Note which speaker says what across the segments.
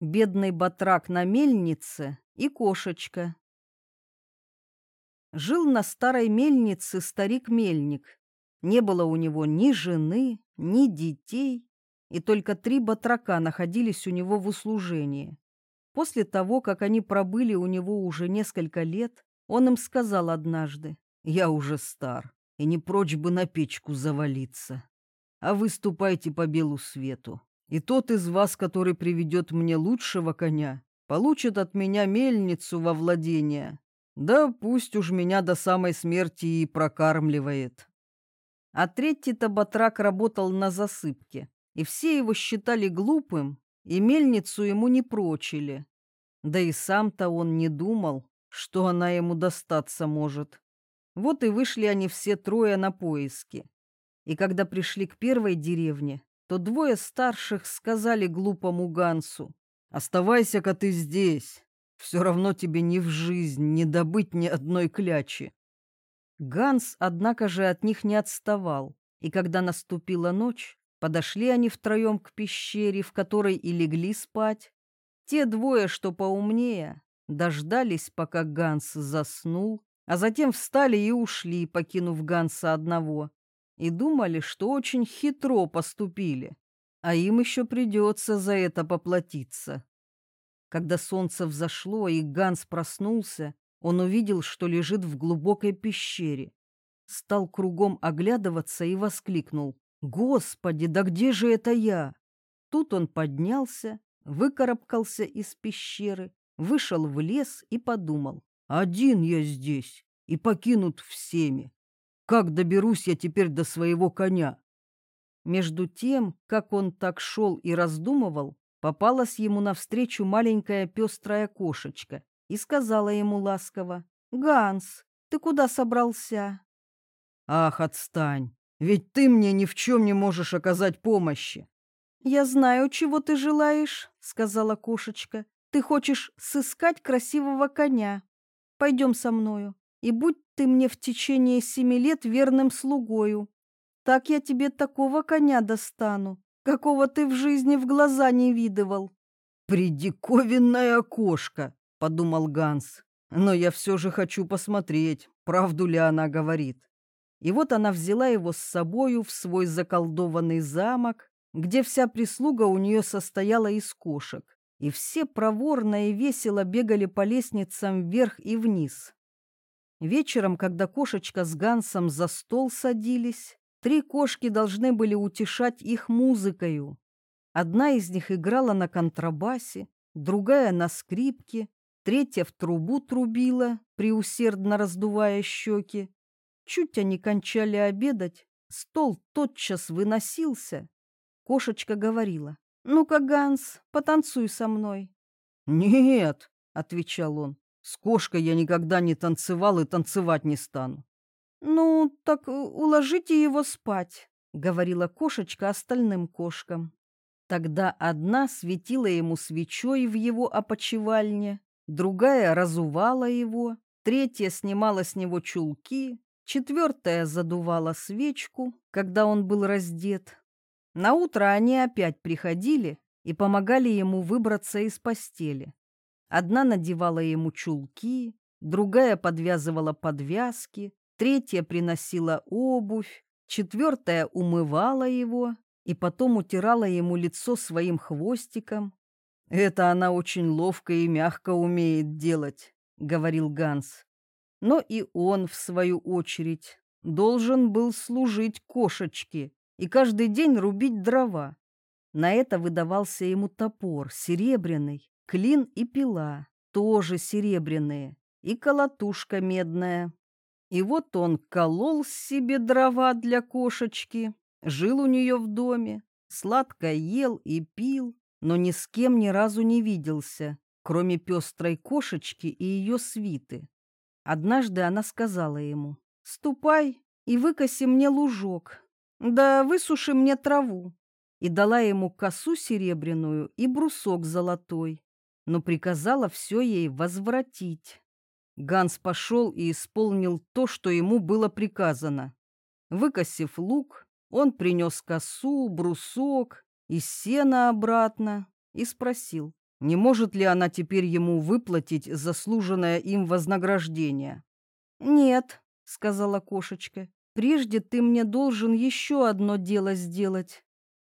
Speaker 1: бедный батрак на мельнице и кошечка. Жил на старой мельнице старик-мельник. Не было у него ни жены, ни детей, и только три батрака находились у него в услужении. После того, как они пробыли у него уже несколько лет, он им сказал однажды, «Я уже стар, и не прочь бы на печку завалиться. А вы ступайте по белу свету, и тот из вас, который приведет мне лучшего коня, получит от меня мельницу во владение. Да пусть уж меня до самой смерти и прокармливает». А третий-то батрак работал на засыпке, и все его считали глупым, и мельницу ему не прочили. Да и сам-то он не думал, что она ему достаться может. Вот и вышли они все трое на поиски. И когда пришли к первой деревне, то двое старших сказали глупому Гансу, «Оставайся-ка ты здесь, все равно тебе ни в жизнь не добыть ни одной клячи». Ганс, однако же, от них не отставал, и когда наступила ночь, подошли они втроем к пещере, в которой и легли спать. Те двое, что поумнее, дождались, пока Ганс заснул, а затем встали и ушли, покинув Ганса одного, и думали, что очень хитро поступили, а им еще придется за это поплатиться. Когда солнце взошло и Ганс проснулся, он увидел, что лежит в глубокой пещере. Стал кругом оглядываться и воскликнул. «Господи, да где же это я?» Тут он поднялся, выкарабкался из пещеры вышел в лес и подумал. Один я здесь и покинут всеми. Как доберусь я теперь до своего коня? Между тем, как он так шел и раздумывал, попалась ему навстречу маленькая пестрая кошечка и сказала ему ласково, «Ганс, ты куда собрался?» «Ах, отстань, ведь ты мне ни в чем не можешь оказать помощи». «Я знаю, чего ты желаешь», — сказала кошечка. Ты хочешь сыскать красивого коня. Пойдем со мною, и будь ты мне в течение семи лет верным слугою. Так я тебе такого коня достану, какого ты в жизни в глаза не видывал. «Придиковинная кошка», — подумал Ганс. «Но я все же хочу посмотреть, правду ли она говорит». И вот она взяла его с собою в свой заколдованный замок, где вся прислуга у нее состояла из кошек и все проворно и весело бегали по лестницам вверх и вниз. Вечером, когда кошечка с Гансом за стол садились, три кошки должны были утешать их музыкою. Одна из них играла на контрабасе, другая на скрипке, третья в трубу трубила, преусердно раздувая щеки. Чуть они кончали обедать, стол тотчас выносился. Кошечка говорила, «Ну-ка, Ганс, потанцуй со мной». «Нет», — отвечал он, — «с кошкой я никогда не танцевал и танцевать не стану». «Ну, так уложите его спать», — говорила кошечка остальным кошкам. Тогда одна светила ему свечой в его опочивальне, другая разувала его, третья снимала с него чулки, четвертая задувала свечку, когда он был раздет, на утро они опять приходили и помогали ему выбраться из постели. Одна надевала ему чулки, другая подвязывала подвязки, третья приносила обувь, четвертая умывала его и потом утирала ему лицо своим хвостиком. «Это она очень ловко и мягко умеет делать», — говорил Ганс. Но и он, в свою очередь, должен был служить кошечке и каждый день рубить дрова. На это выдавался ему топор, серебряный, клин и пила, тоже серебряные, и колотушка медная. И вот он колол себе дрова для кошечки, жил у нее в доме, сладко ел и пил, но ни с кем ни разу не виделся, кроме пестрой кошечки и ее свиты. Однажды она сказала ему, «Ступай и выкоси мне лужок, да высуши мне траву. И дала ему косу серебряную и брусок золотой, но приказала все ей возвратить. Ганс пошел и исполнил то, что ему было приказано. Выкосив лук, он принес косу, брусок и сено обратно и спросил, Не может ли она теперь ему выплатить заслуженное им вознаграждение? «Нет», — сказала кошечка, — «прежде ты мне должен еще одно дело сделать.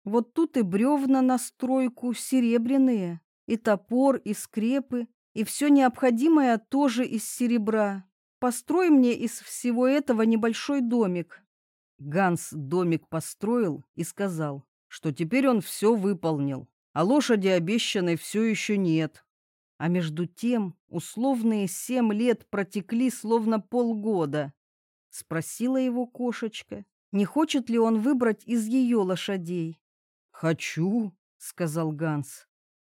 Speaker 1: Вот тут и бревна на стройку серебряные, и топор, и скрепы, и все необходимое тоже из серебра. Построй мне из всего этого небольшой домик». Ганс домик построил и сказал, что теперь он все выполнил, а лошади обещанной все еще нет. А между тем условные семь лет протекли словно полгода. Спросила его кошечка, не хочет ли он выбрать из ее лошадей. «Хочу», — сказал Ганс.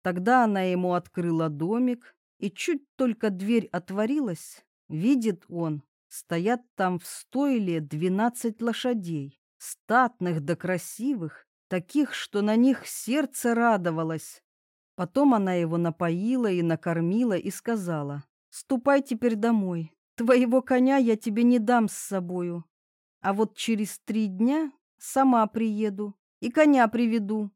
Speaker 1: Тогда она ему открыла домик, и чуть только дверь отворилась, видит он, стоят там в стойле двенадцать лошадей, статных да красивых, таких, что на них сердце радовалось. Потом она его напоила и накормила и сказала, «Ступай теперь домой, твоего коня я тебе не дам с собою, а вот через три дня сама приеду и коня приведу».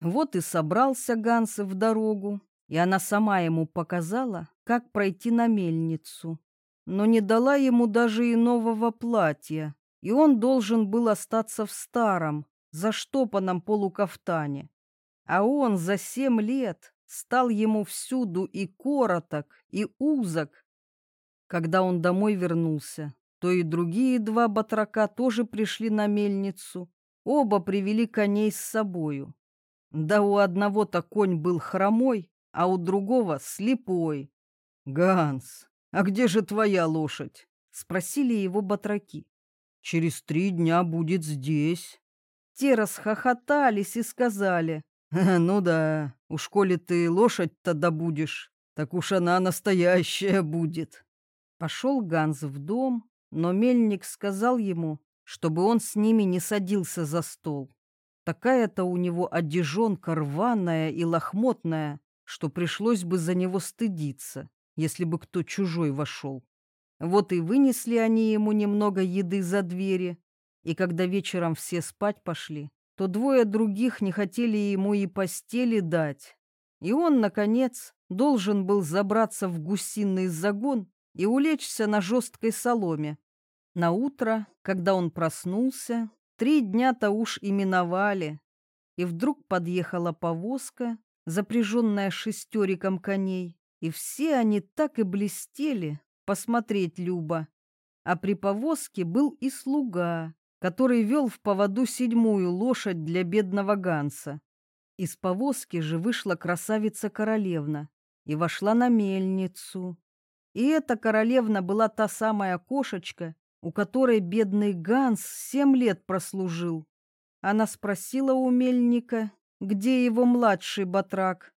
Speaker 1: Вот и собрался Ганс в дорогу, и она сама ему показала, как пройти на мельницу, но не дала ему даже и нового платья, и он должен был остаться в старом, заштопанном полукафтане. А он за семь лет стал ему всюду и короток, и узок. Когда он домой вернулся, то и другие два батрака тоже пришли на мельницу. Оба привели коней с собою. Да у одного-то конь был хромой, а у другого слепой. «Ганс, а где же твоя лошадь?» — спросили его батраки. «Через три дня будет здесь». Те расхохотались и сказали, «Ну да, уж коли ты лошадь-то добудешь, так уж она настоящая будет». Пошел Ганс в дом, но мельник сказал ему, чтобы он с ними не садился за стол. Такая-то у него одежонка рваная и лохмотная, что пришлось бы за него стыдиться, если бы кто чужой вошел. Вот и вынесли они ему немного еды за двери, и когда вечером все спать пошли, то двое других не хотели ему и постели дать. И он, наконец, должен был забраться в гусиный загон и улечься на жесткой соломе. На утро, когда он проснулся, три дня-то уж именовали, и вдруг подъехала повозка, запряженная шестериком коней, и все они так и блестели, посмотреть Люба. А при повозке был и слуга, который вел в поводу седьмую лошадь для бедного Ганса. Из повозки же вышла красавица-королевна и вошла на мельницу. И эта королевна была та самая кошечка, у которой бедный Ганс семь лет прослужил. Она спросила у мельника, где его младший батрак.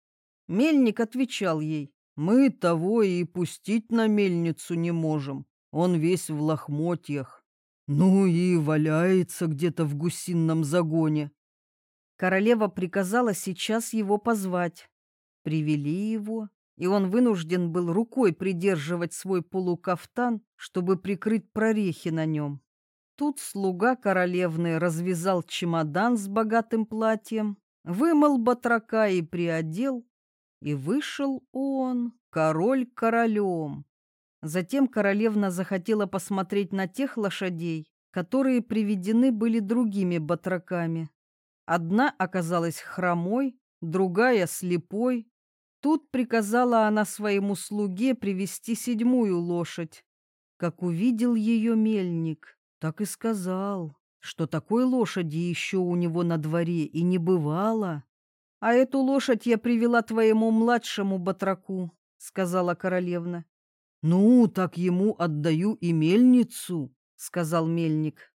Speaker 1: Мельник отвечал ей, «Мы того и пустить на мельницу не можем, он весь в лохмотьях». Ну и валяется где-то в гусином загоне. Королева приказала сейчас его позвать. Привели его, и он вынужден был рукой придерживать свой полукафтан, чтобы прикрыть прорехи на нем. Тут слуга королевны развязал чемодан с богатым платьем, вымыл батрака и приодел, и вышел он, король королем. Затем королевна захотела посмотреть на тех лошадей, которые приведены были другими батраками. Одна оказалась хромой, другая слепой. Тут приказала она своему слуге привести седьмую лошадь. Как увидел ее мельник, так и сказал, что такой лошади еще у него на дворе и не бывало. «А эту лошадь я привела твоему младшему батраку», — сказала королевна. «Ну, так ему отдаю и мельницу», — сказал мельник.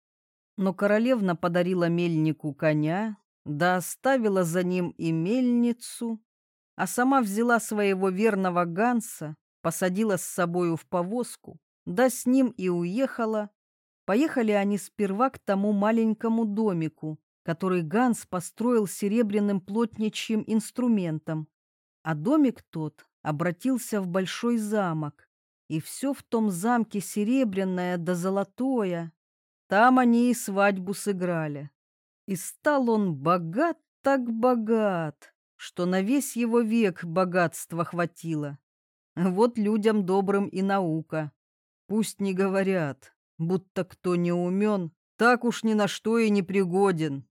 Speaker 1: Но королевна подарила мельнику коня, да оставила за ним и мельницу, а сама взяла своего верного Ганса, посадила с собою в повозку, да с ним и уехала. Поехали они сперва к тому маленькому домику, который Ганс построил серебряным плотничьим инструментом, а домик тот обратился в большой замок, и все в том замке серебряное да золотое. Там они и свадьбу сыграли. И стал он богат так богат, что на весь его век богатства хватило. Вот людям добрым и наука. Пусть не говорят, будто кто не умен, так уж ни на что и не пригоден.